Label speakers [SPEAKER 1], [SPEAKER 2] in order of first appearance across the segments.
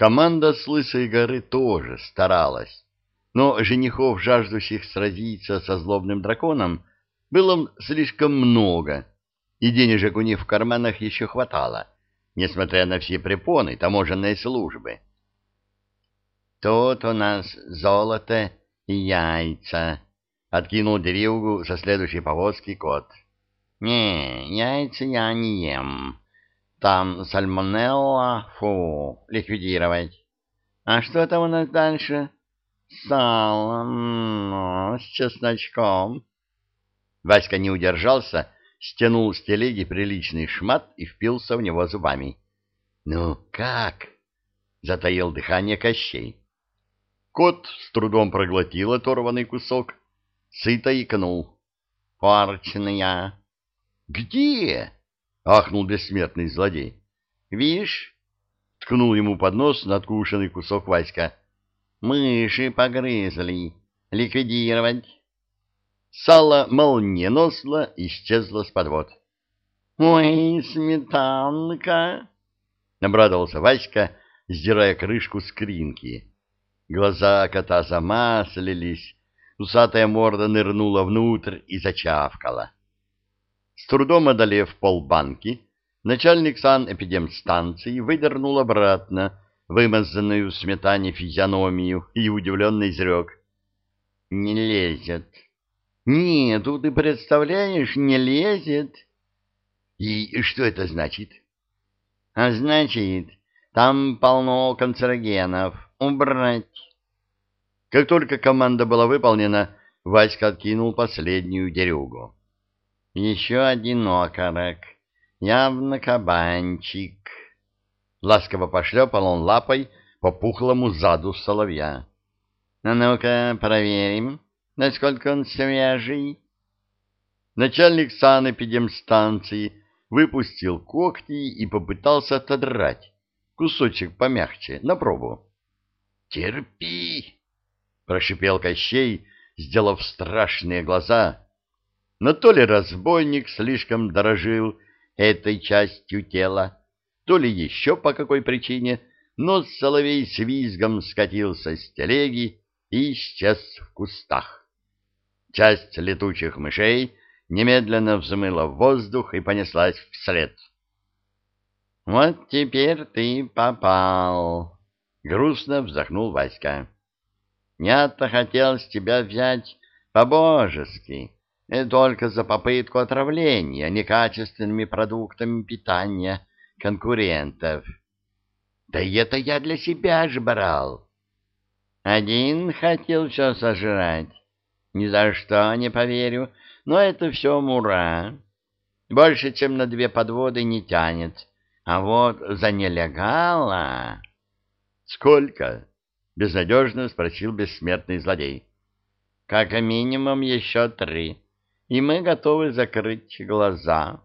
[SPEAKER 1] Команда с Лысой горы тоже старалась, но женихов, жаждущих сразиться со злобным драконом, было слишком много, и денежек у них в карманах еще хватало, несмотря на все препоны таможенной службы. «Тут у нас золото и яйца», — откинул деревгу со следующей повозки кот. «Не, яйца я не ем. Там сальмонелла, фу, ликвидировать. А что там у нас дальше? Сало, м -м, с чесночком». Васька не удержался, стянул с телеги приличный шмат и впился в него зубами. «Ну как?» — затаил дыхание Кощей. Кот с трудом проглотил оторванный кусок, сыто икнул. «Порченая!» «Где?» — ахнул бессмертный злодей. «Вишь?» — ткнул ему под нос надкушенный кусок Васька. «Мыши погрызли. Ликвидировать!» Сало молниеносно исчезло с подвод. «Ой, сметанка!» — обрадовался Васька, сдирая крышку с кринки. Глаза кота замаслились, усатая морда нырнула внутрь и зачавкала. С трудом одолев полбанки, начальник санэпидемстанции выдернул обратно вымазанную в сметане физиономию и удивленно изрек. «Не лезет». «Нету, ты представляешь, не лезет». «И что это значит?» «А значит, там полно канцерогенов. Убрать». Как только команда была выполнена, Васька откинул последнюю дерюгу. «Еще один окорок. Явно кабанчик». Ласково пошлепал он лапой по пухлому заду соловья. «А ну-ка, проверим» насколько он свежий. Начальник санэпидемстанции выпустил когти и попытался отодрать кусочек помягче на пробу. «Терпи!» — прошипел Кощей, сделав страшные глаза. Но то ли разбойник слишком дорожил этой частью тела, то ли еще по какой причине, но соловей с визгом скатился с телеги и исчез в кустах. Часть летучих мышей немедленно взмыла в воздух и понеслась вслед. «Вот теперь ты попал!» — грустно вздохнул Васька. «Я-то хотел с тебя взять по-божески, только за попытку отравления некачественными продуктами питания конкурентов. Да и это я для себя ж брал. Один хотел все сожрать, ни за что не поверю, но это все мура. Больше, чем на две подводы не тянет. А вот за нелегала... — Сколько? — безнадежно спросил бессмертный злодей. — Как минимум еще три, и мы готовы закрыть глаза.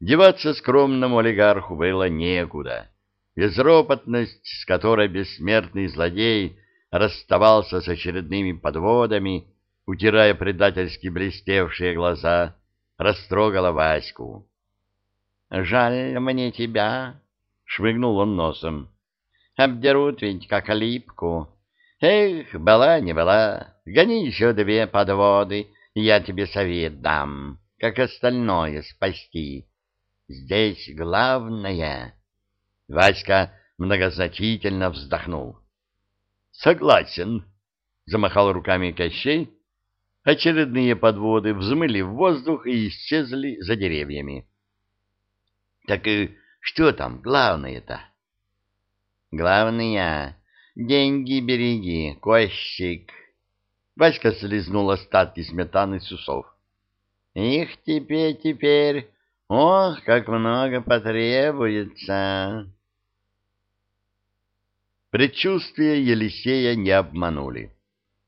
[SPEAKER 1] Деваться скромному олигарху было некуда. Безропотность, с которой бессмертный злодей расставался с очередными подводами, утирая предательски блестевшие глаза, растрогала Ваську. — Жаль мне тебя, — шмыгнул он носом. — Обдерут ведь как липку. Эх, была не была, гони еще две подводы, я тебе совет дам, как остальное спасти. Здесь главное... Васька многозначительно вздохнул. Согласен, замахал руками Кощей. Очередные подводы взмыли в воздух и исчезли за деревьями. Так и что там главное-то? Главное, деньги береги, Кощик. Васька слезнул остатки сметаны с усов. Их тебе теперь, ох, как много потребуется. Предчувствия Елисея не обманули.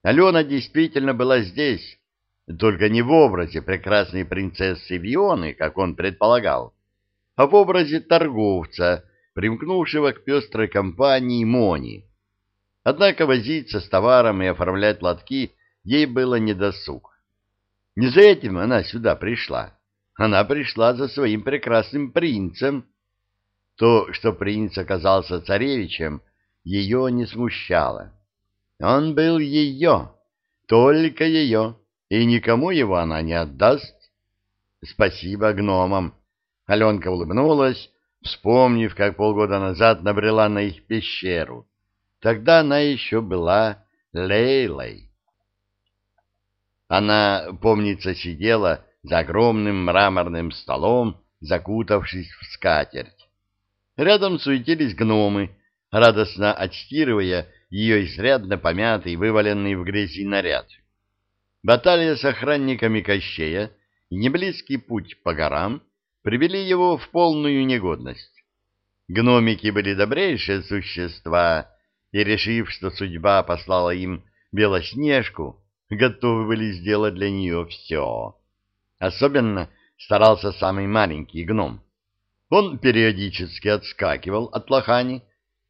[SPEAKER 1] Алена действительно была здесь, только не в образе прекрасной принцессы Вионы, как он предполагал, а в образе торговца, примкнувшего к пестрой компании Мони. Однако возиться с товаром и оформлять лотки ей было недосуг. Не за этим она сюда пришла. Она пришла за своим прекрасным принцем. То, что принц оказался царевичем, ее не смущало. Он был ее, только ее, и никому его она не отдаст. Спасибо гномам. Аленка улыбнулась, вспомнив, как полгода назад набрела на их пещеру. Тогда она еще была Лейлой. Она, помнится, сидела за огромным мраморным столом, закутавшись в скатерть. Рядом суетились гномы, радостно отстирывая ее изрядно помятый, вываленный в грязи наряд. Баталия с охранниками Кощея и неблизкий путь по горам привели его в полную негодность. Гномики были добрейшие существа, и, решив, что судьба послала им Белоснежку, готовы были сделать для нее все. Особенно старался самый маленький гном. Он периодически отскакивал от лохани,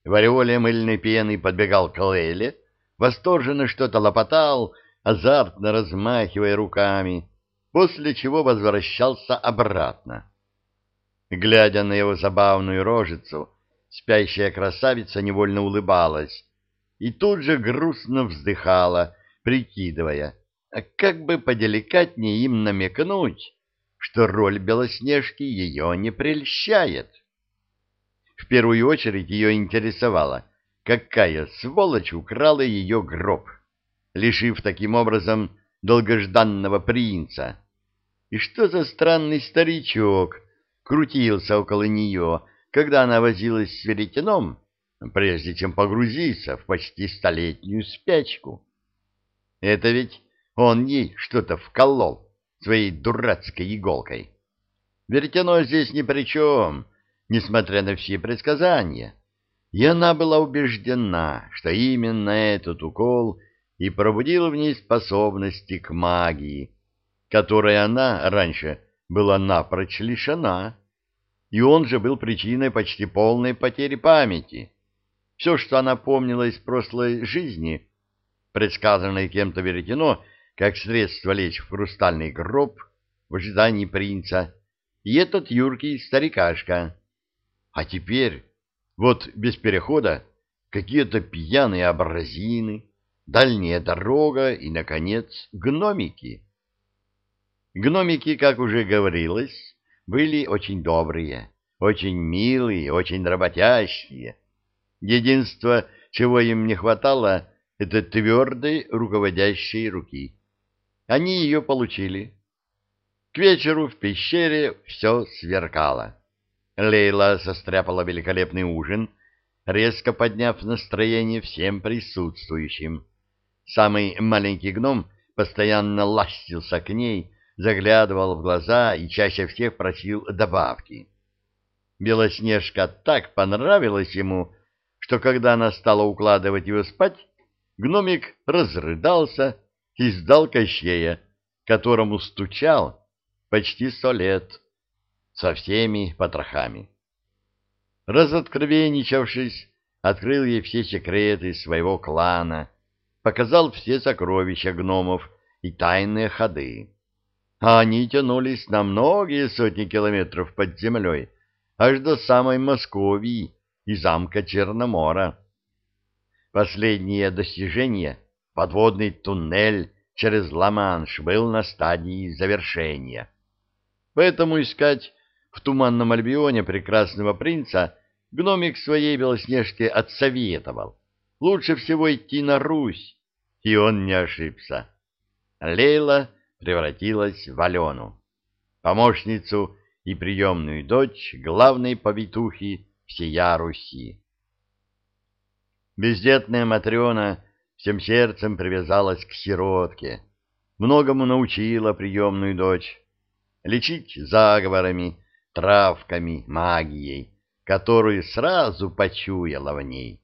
[SPEAKER 1] в ореоле мыльной пены подбегал к Лейле, восторженно что-то лопотал, азартно размахивая руками, после чего возвращался обратно. Глядя на его забавную рожицу, спящая красавица невольно улыбалась и тут же грустно вздыхала, прикидывая, как бы поделикатнее им намекнуть, что роль Белоснежки ее не прельщает. В первую очередь ее интересовало, какая сволочь украла ее гроб, лишив таким образом долгожданного принца. И что за странный старичок крутился около нее, когда она возилась с веретеном, прежде чем погрузиться в почти столетнюю спячку. Это ведь он ей что-то вколол своей дурацкой иголкой. Веретено здесь ни при чем, несмотря на все предсказания. И она была убеждена, что именно этот укол и пробудил в ней способности к магии, которой она раньше была напрочь лишена и он же был причиной почти полной потери памяти. Все, что она помнила из прошлой жизни, предсказанное кем-то веретено, как средство лечь в хрустальный гроб в ожидании принца, и этот юркий старикашка. А теперь, вот без перехода, какие-то пьяные абразины, дальняя дорога и, наконец, гномики. Гномики, как уже говорилось, были очень добрые, очень милые, очень работящие. Единство, чего им не хватало, это твердой руководящей руки. Они ее получили. К вечеру в пещере все сверкало. Лейла состряпала великолепный ужин, резко подняв настроение всем присутствующим. Самый маленький гном постоянно ластился к ней, заглядывал в глаза и чаще всех просил добавки. Белоснежка так понравилась ему, что когда она стала укладывать его спать, гномик разрыдался и сдал Кощея, которому стучал почти сто лет, со всеми потрохами. Разоткровенничавшись, открыл ей все секреты своего клана, показал все сокровища гномов и тайные ходы а они тянулись на многие сотни километров под землей, аж до самой Московии и замка Черномора. Последнее достижение, подводный туннель через Ла-Манш, был на стадии завершения. Поэтому искать в Туманном Альбионе прекрасного принца гномик своей Белоснежке отсоветовал. Лучше всего идти на Русь, и он не ошибся. Лейла превратилась в Алену, помощницу и приемную дочь главной повитухи всея Руси. Бездетная Матрена всем сердцем привязалась к сиротке, многому научила приемную дочь, лечить заговорами, травками, магией, которую сразу почуяла в ней.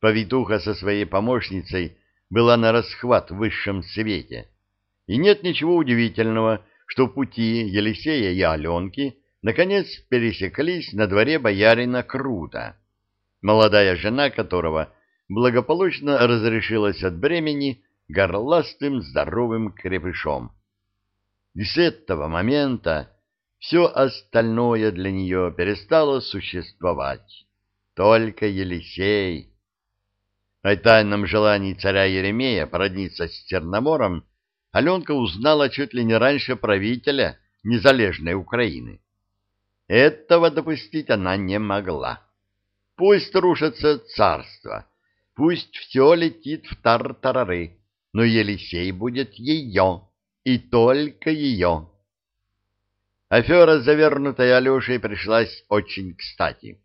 [SPEAKER 1] Повитуха со своей помощницей была на расхват в высшем свете — и нет ничего удивительного, что пути Елисея и Аленки наконец пересеклись на дворе боярина Крута, молодая жена которого благополучно разрешилась от бремени горластым здоровым крепышом. И с этого момента все остальное для нее перестало существовать. Только Елисей. О тайном желании царя Еремея породниться с Черномором Аленка узнала чуть ли не раньше правителя незалежной Украины. Этого допустить она не могла. Пусть рушится царство, пусть все летит в тартарары, но Елисей будет ее, и только ее. Афера, завернутая Алешей, пришлась очень кстати.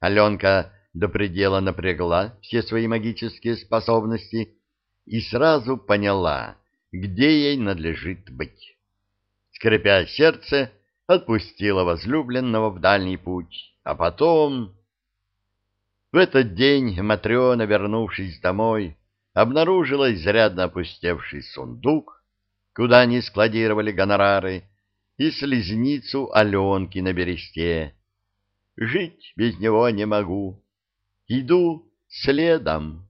[SPEAKER 1] Аленка до предела напрягла все свои магические способности и сразу поняла, где ей надлежит быть. Скрипя сердце, отпустила возлюбленного в дальний путь, а потом... В этот день Матрена, вернувшись домой, обнаружила изрядно опустевший сундук, куда они складировали гонорары, и слезницу Аленки на бересте. Жить без него не могу. Иду следом.